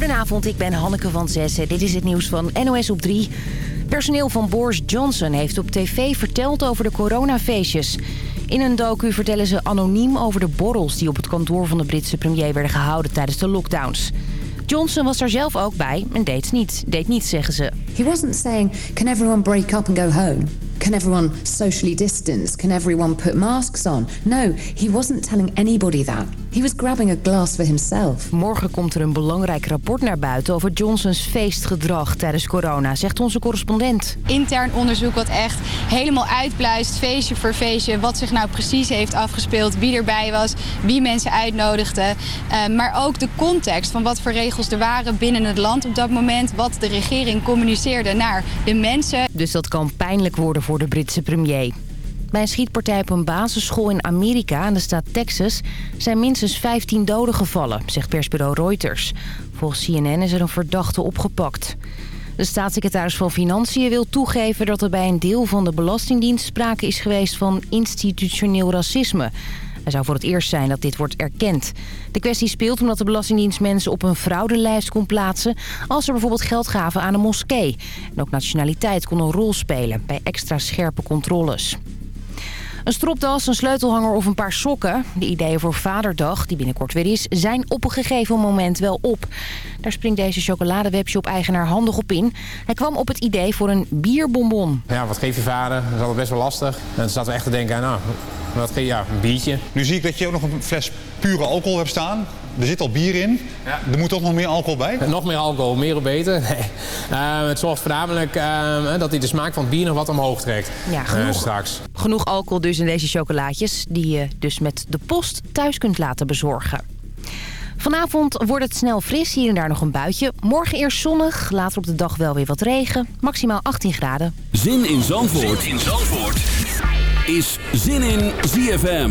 Goedenavond, ik ben Hanneke van Zessen. Dit is het nieuws van NOS op 3. Personeel van Boris Johnson heeft op tv verteld over de coronafeestjes. In een docu vertellen ze anoniem over de borrels... die op het kantoor van de Britse premier werden gehouden tijdens de lockdowns. Johnson was daar zelf ook bij en deed niet, deed niet, zeggen ze. He wasn't saying, can everyone break up and go home? Can everyone socially distance? Can everyone put masks on? No, he wasn't telling anybody that. He was grabbing a glass for himself. Morgen komt er een belangrijk rapport naar buiten over Johnsons feestgedrag tijdens corona, zegt onze correspondent. Intern onderzoek wat echt helemaal uitpluist, feestje voor feestje, wat zich nou precies heeft afgespeeld, wie erbij was, wie mensen uitnodigde. Uh, maar ook de context van wat voor regels er waren binnen het land op dat moment, wat de regering communiceerde naar de mensen. Dus dat kan pijnlijk worden voor de Britse premier. Bij een schietpartij op een basisschool in Amerika, in de staat Texas... zijn minstens 15 doden gevallen, zegt persbureau Reuters. Volgens CNN is er een verdachte opgepakt. De staatssecretaris van Financiën wil toegeven dat er bij een deel van de Belastingdienst... sprake is geweest van institutioneel racisme... Het zou voor het eerst zijn dat dit wordt erkend. De kwestie speelt omdat de Belastingdienst mensen op een fraudelijst kon plaatsen... als ze bijvoorbeeld geld gaven aan een moskee. En ook nationaliteit kon een rol spelen bij extra scherpe controles. Een stropdas, een sleutelhanger of een paar sokken. De ideeën voor Vaderdag, die binnenkort weer is, zijn op een gegeven moment wel op. Daar springt deze chocoladewebshop-eigenaar handig op in. Hij kwam op het idee voor een bierbonbon. Ja, wat geef je vader? Dat is altijd best wel lastig. En dan zaten we echt te denken, nou, wat geef je? Ja, een biertje. Nu zie ik dat je ook nog een fles pure alcohol hebt staan. Er zit al bier in. Ja. Er moet toch nog meer alcohol bij? Nog meer alcohol, meer of beter. Nee. Uh, het zorgt voornamelijk uh, dat hij de smaak van het bier nog wat omhoog trekt. Ja, genoeg, uh, straks. genoeg alcohol dus in deze chocolaatjes... die je dus met de post thuis kunt laten bezorgen. Vanavond wordt het snel fris, hier en daar nog een buitje. Morgen eerst zonnig, later op de dag wel weer wat regen. Maximaal 18 graden. Zin in Zandvoort, zin in Zandvoort. is Zin in ZFM.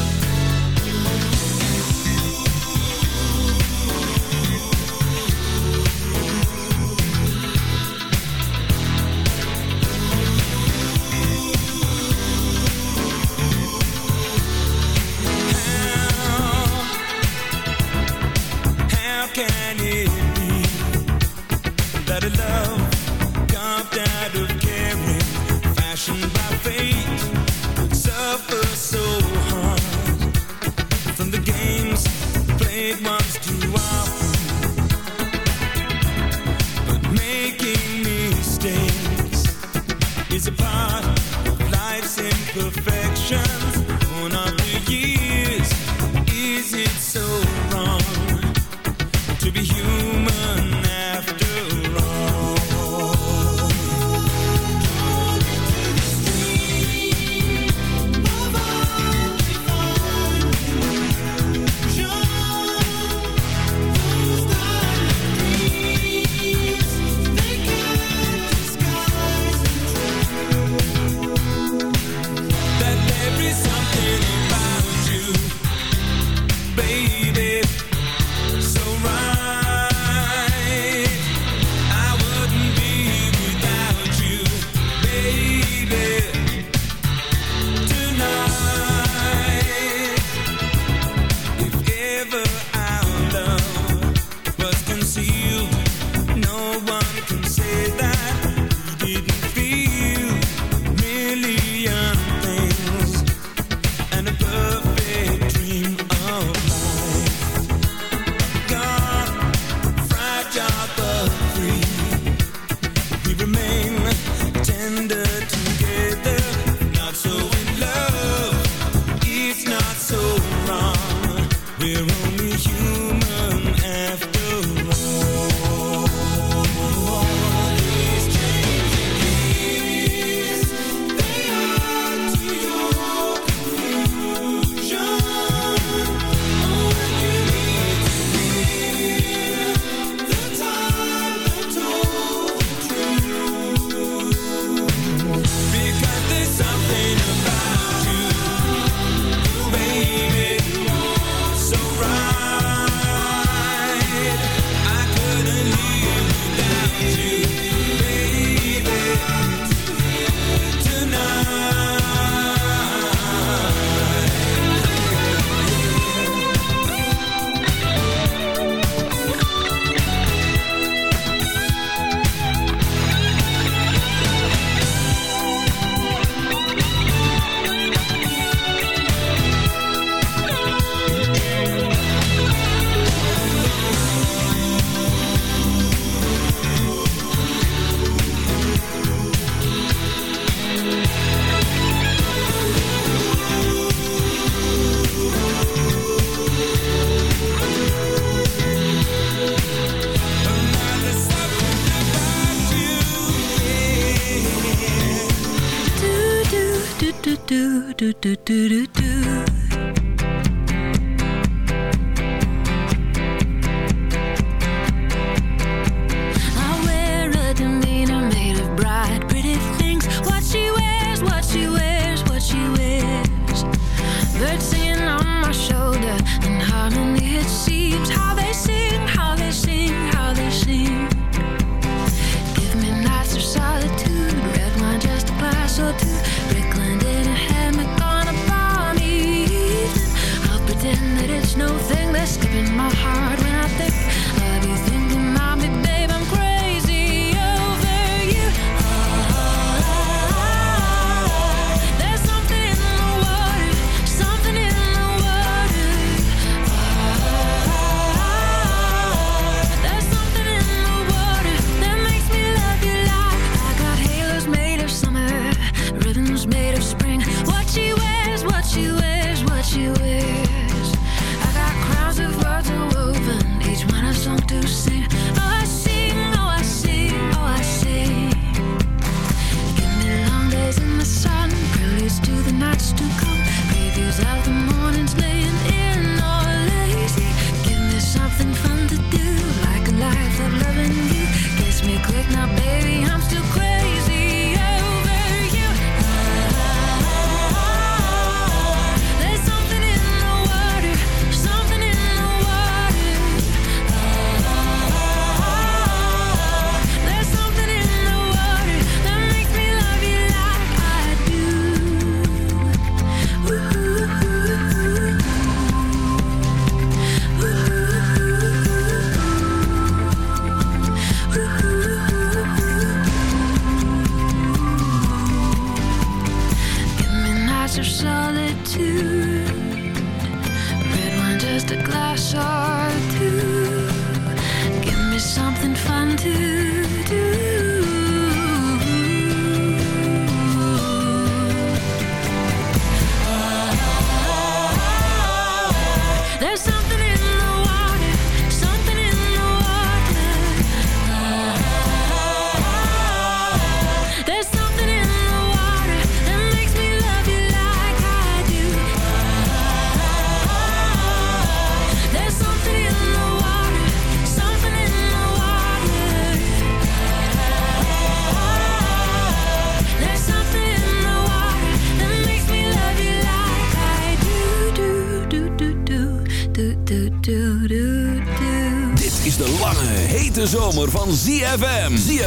do do do do do.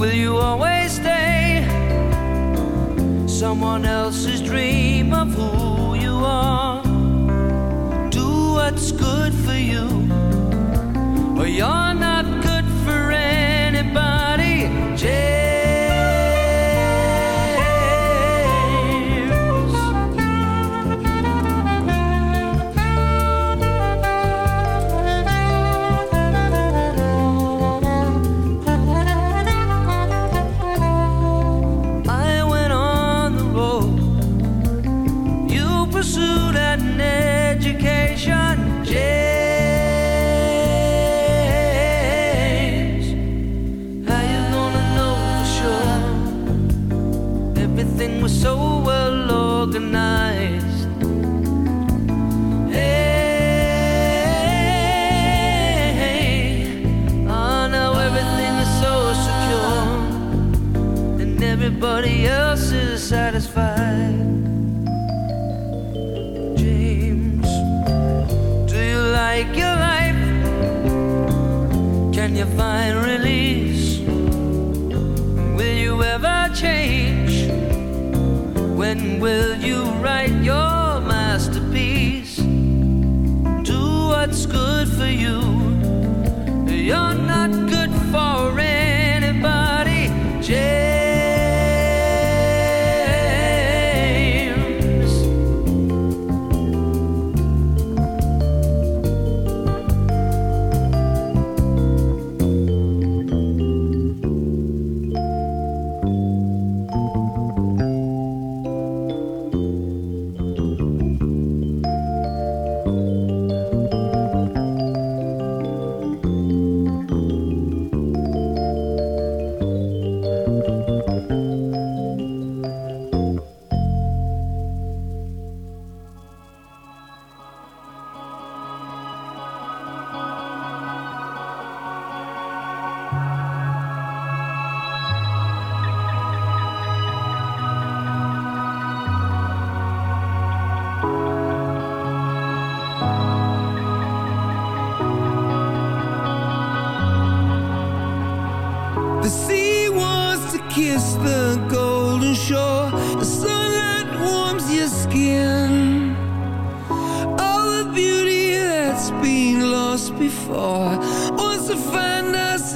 Will you always stay? Someone else's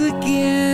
again.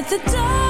at the door.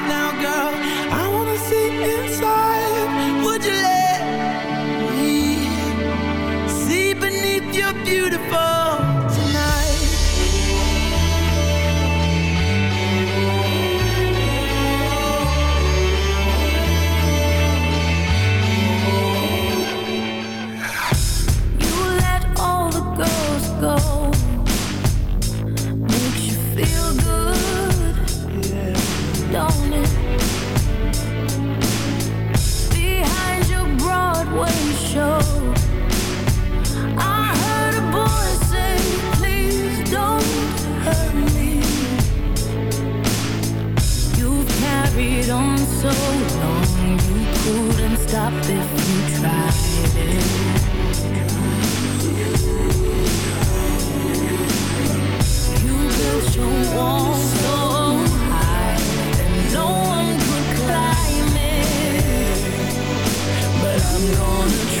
carried on so long, you couldn't stop if you tried it. You built your wall so high that no one could climb it. But I'm gonna try.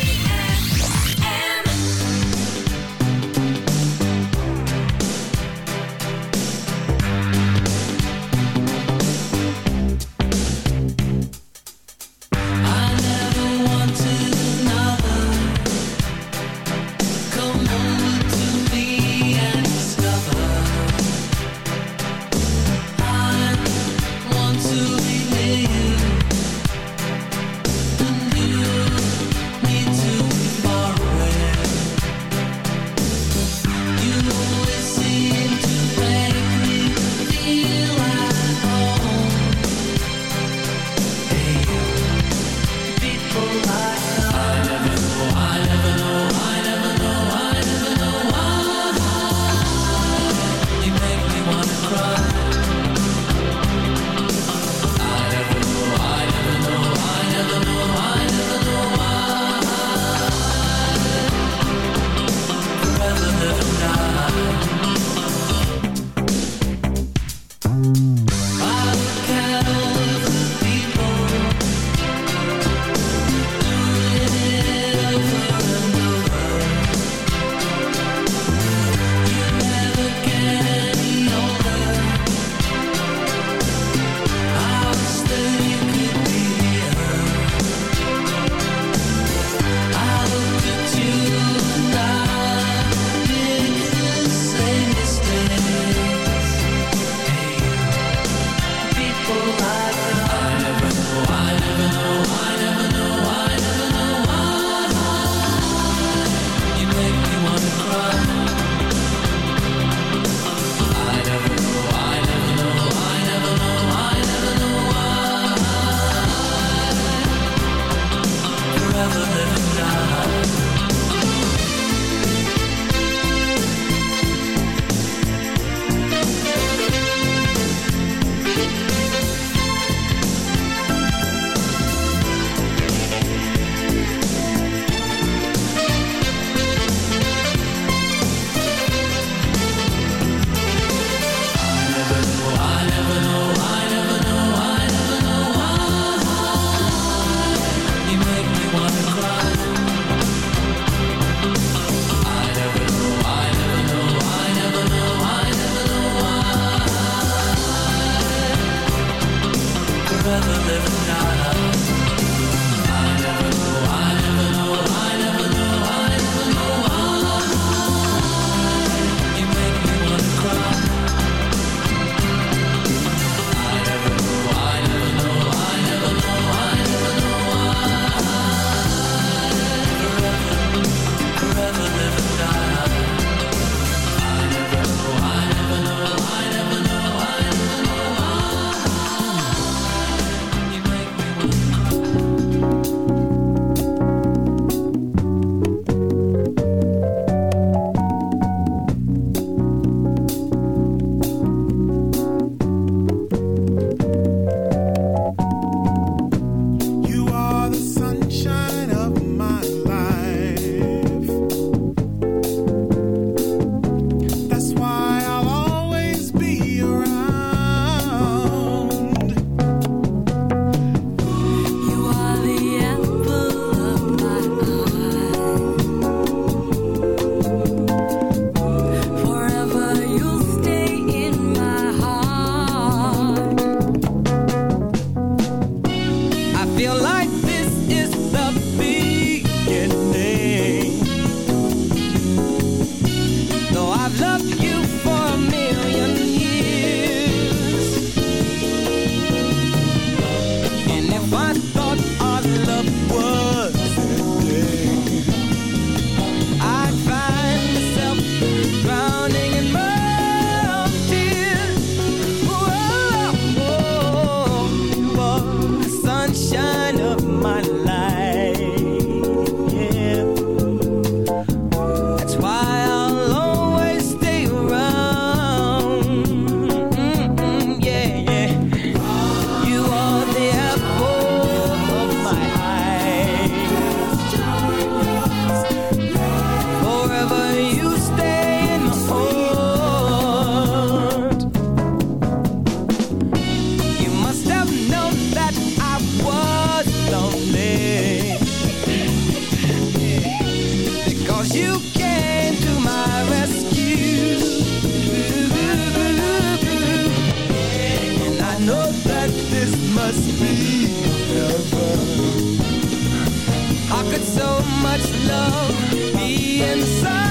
So much love. Be inside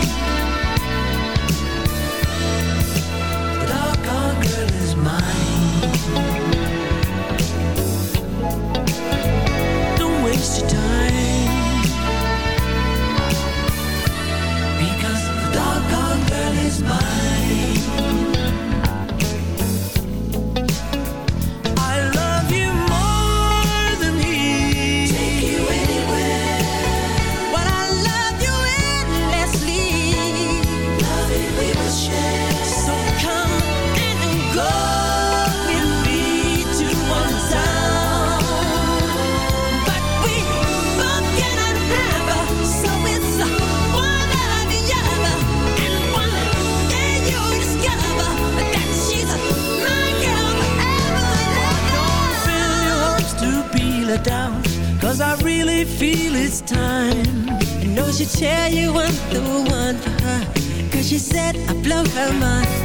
Cause I really feel it's time. You know she'll tell you I'm the one for her. Cause she said I blow her mind.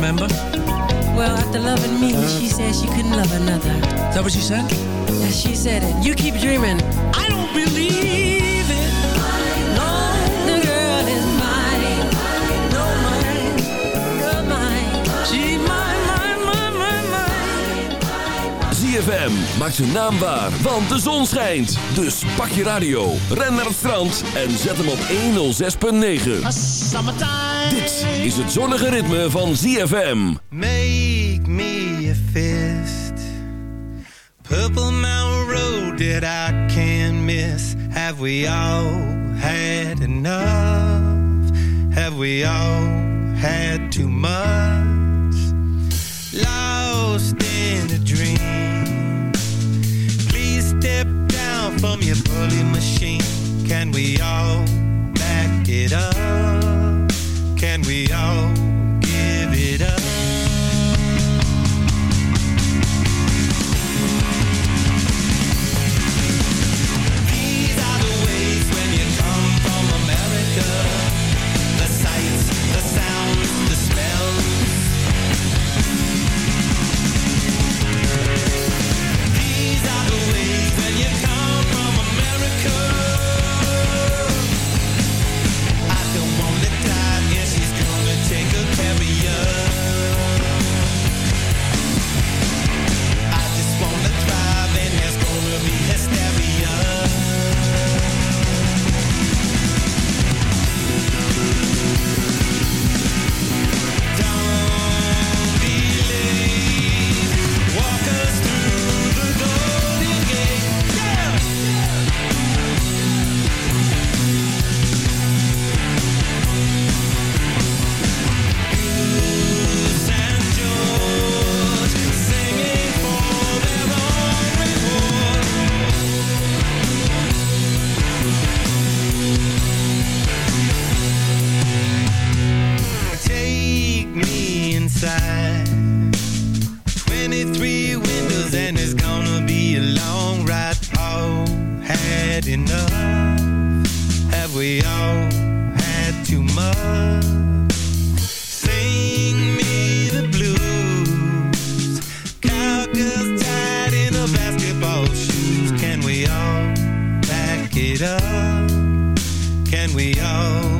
Remember? Well, after loving me, she said she couldn't love another. Is that what she said? Yeah, she said it. You keep dreaming. I don't believe it. No. The girl is mine. No, mine. You're mine. She's mine, mine, mine, mine, mine. ZFM maakt zijn naam waar, want de zon schijnt. Dus pak je radio, ren naar het strand en zet hem op 106.9. Is het zonnige ritme van ZFM. Make me a fist. Purple Mountain Road that I can't miss. Have we all had enough? Have we all had too much? Lost in a dream. Please step down from your bully machine. Can we all back it up? it up? Can we all?